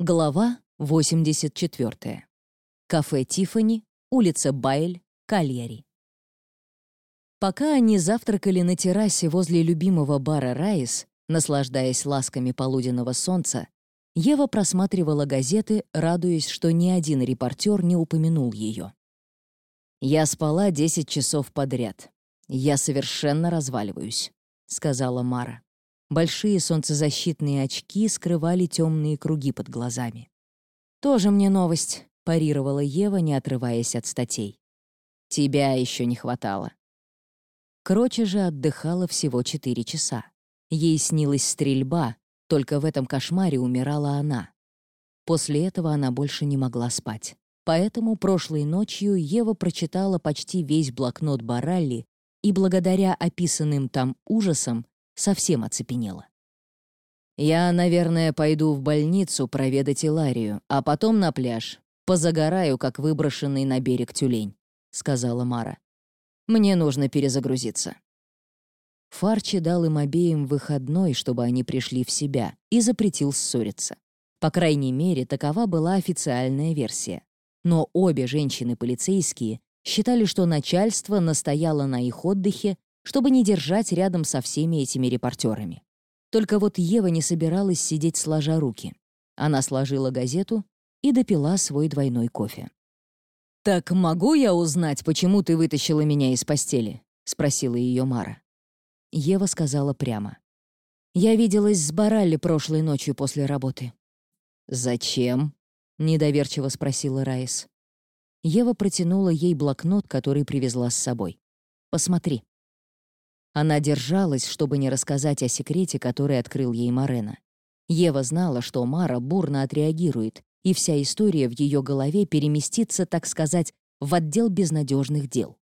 Глава 84. Кафе «Тиффани», улица Байль, Кальяри. Пока они завтракали на террасе возле любимого бара «Райс», наслаждаясь ласками полуденного солнца, Ева просматривала газеты, радуясь, что ни один репортер не упомянул ее. «Я спала 10 часов подряд. Я совершенно разваливаюсь», — сказала Мара. Большие солнцезащитные очки скрывали темные круги под глазами. «Тоже мне новость», — парировала Ева, не отрываясь от статей. «Тебя еще не хватало». Кроче же отдыхала всего четыре часа. Ей снилась стрельба, только в этом кошмаре умирала она. После этого она больше не могла спать. Поэтому прошлой ночью Ева прочитала почти весь блокнот Баралли и благодаря описанным там ужасам совсем оцепенела. «Я, наверное, пойду в больницу проведать Иларию, а потом на пляж. Позагораю, как выброшенный на берег тюлень», — сказала Мара. «Мне нужно перезагрузиться». Фарчи дал им обеим выходной, чтобы они пришли в себя, и запретил ссориться. По крайней мере, такова была официальная версия. Но обе женщины-полицейские считали, что начальство настояло на их отдыхе чтобы не держать рядом со всеми этими репортерами. Только вот Ева не собиралась сидеть сложа руки. Она сложила газету и допила свой двойной кофе. «Так могу я узнать, почему ты вытащила меня из постели?» — спросила ее Мара. Ева сказала прямо. «Я виделась с Баралли прошлой ночью после работы». «Зачем?» — недоверчиво спросила Райс. Ева протянула ей блокнот, который привезла с собой. «Посмотри». Она держалась, чтобы не рассказать о секрете, который открыл ей Марена. Ева знала, что Мара бурно отреагирует, и вся история в ее голове переместится, так сказать, в отдел безнадежных дел.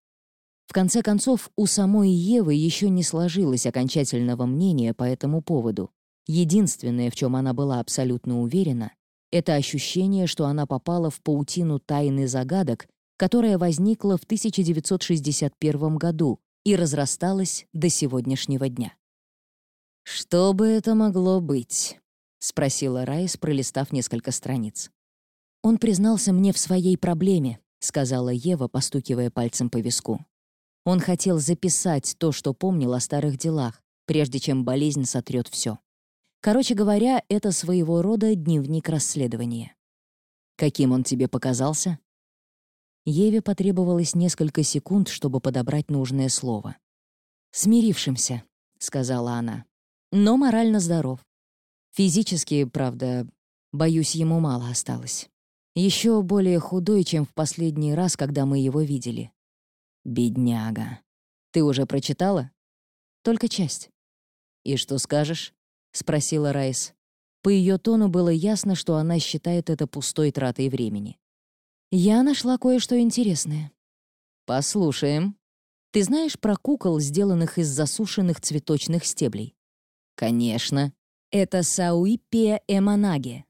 В конце концов, у самой Евы еще не сложилось окончательного мнения по этому поводу. Единственное, в чем она была абсолютно уверена, это ощущение, что она попала в паутину тайны загадок, которая возникла в 1961 году, и разрасталась до сегодняшнего дня. «Что бы это могло быть?» — спросила Райс, пролистав несколько страниц. «Он признался мне в своей проблеме», — сказала Ева, постукивая пальцем по виску. Он хотел записать то, что помнил о старых делах, прежде чем болезнь сотрет все. Короче говоря, это своего рода дневник расследования. Каким он тебе показался? Еве потребовалось несколько секунд, чтобы подобрать нужное слово. «Смирившимся», — сказала она, — «но морально здоров. Физически, правда, боюсь, ему мало осталось. Еще более худой, чем в последний раз, когда мы его видели». «Бедняга. Ты уже прочитала?» «Только часть». «И что скажешь?» — спросила Райс. По ее тону было ясно, что она считает это пустой тратой времени. Я нашла кое-что интересное. Послушаем. Ты знаешь про кукол, сделанных из засушенных цветочных стеблей? Конечно. Это Сауипия Эманаге.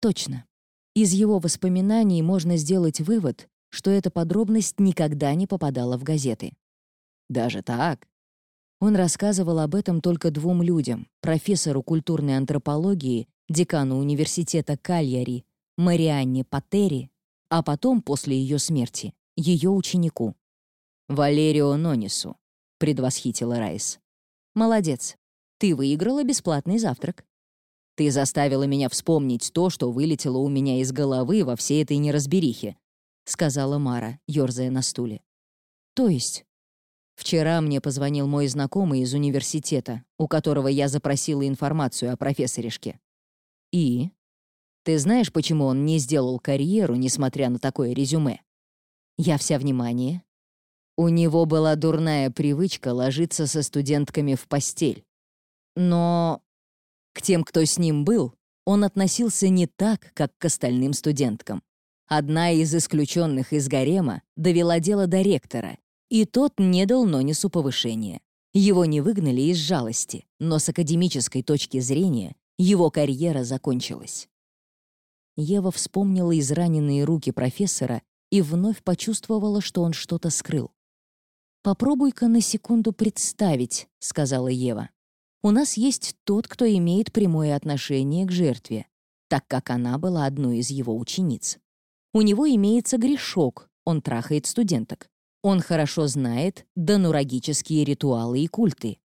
Точно. Из его воспоминаний можно сделать вывод, что эта подробность никогда не попадала в газеты. Даже так? Он рассказывал об этом только двум людям — профессору культурной антропологии, декану университета Кальяри, Марианне Патери а потом, после ее смерти, ее ученику. «Валерио Нонису», — предвосхитила Райс. «Молодец. Ты выиграла бесплатный завтрак. Ты заставила меня вспомнить то, что вылетело у меня из головы во всей этой неразберихе», — сказала Мара, ёрзая на стуле. «То есть?» Вчера мне позвонил мой знакомый из университета, у которого я запросила информацию о профессоришке. И? Ты знаешь, почему он не сделал карьеру, несмотря на такое резюме? Я вся внимание. У него была дурная привычка ложиться со студентками в постель. Но к тем, кто с ним был, он относился не так, как к остальным студенткам. Одна из исключенных из гарема довела дело до ректора, и тот не дал Нонису повышения. Его не выгнали из жалости, но с академической точки зрения его карьера закончилась. Ева вспомнила израненные руки профессора и вновь почувствовала, что он что-то скрыл. «Попробуй-ка на секунду представить», — сказала Ева. «У нас есть тот, кто имеет прямое отношение к жертве. так как она была одной из его учениц. У него имеется грешок, он трахает студенток. Он хорошо знает донурагические ритуалы и культы.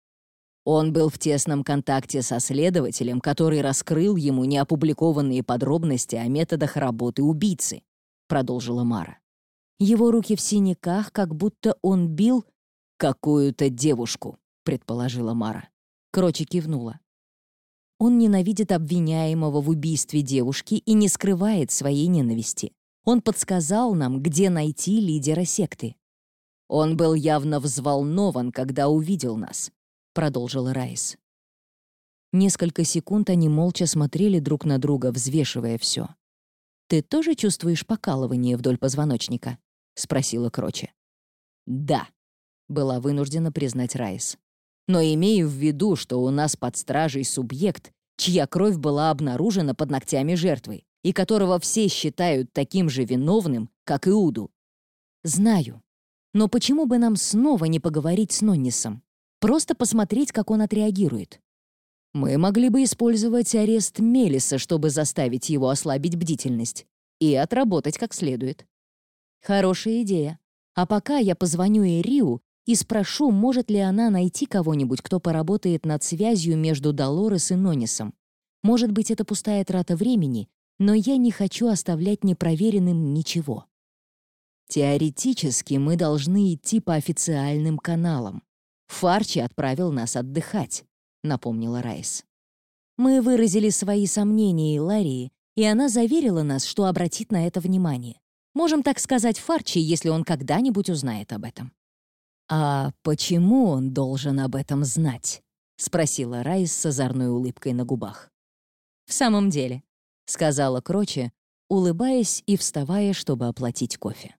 Он был в тесном контакте со следователем, который раскрыл ему неопубликованные подробности о методах работы убийцы, продолжила Мара. Его руки в синяках, как будто он бил какую-то девушку, предположила Мара. Крочи кивнула. Он ненавидит обвиняемого в убийстве девушки и не скрывает своей ненависти. Он подсказал нам, где найти лидера секты. Он был явно взволнован, когда увидел нас. — продолжила Райс. Несколько секунд они молча смотрели друг на друга, взвешивая все. «Ты тоже чувствуешь покалывание вдоль позвоночника?» — спросила Кроче. «Да», — была вынуждена признать Райс. «Но имею в виду, что у нас под стражей субъект, чья кровь была обнаружена под ногтями жертвы и которого все считают таким же виновным, как Иуду. Знаю. Но почему бы нам снова не поговорить с Ноннисом? Просто посмотреть, как он отреагирует. Мы могли бы использовать арест Мелиса, чтобы заставить его ослабить бдительность и отработать как следует. Хорошая идея. А пока я позвоню Эриу и спрошу, может ли она найти кого-нибудь, кто поработает над связью между Долорес и Нонисом. Может быть, это пустая трата времени, но я не хочу оставлять непроверенным ничего. Теоретически мы должны идти по официальным каналам. Фарчи отправил нас отдыхать», — напомнила Райс. Мы выразили свои сомнения Ларии, и она заверила нас, что обратит на это внимание. Можем так сказать Фарчи, если он когда-нибудь узнает об этом. «А почему он должен об этом знать?» — спросила Райс с озорной улыбкой на губах. «В самом деле», — сказала Кроче, улыбаясь и вставая, чтобы оплатить кофе.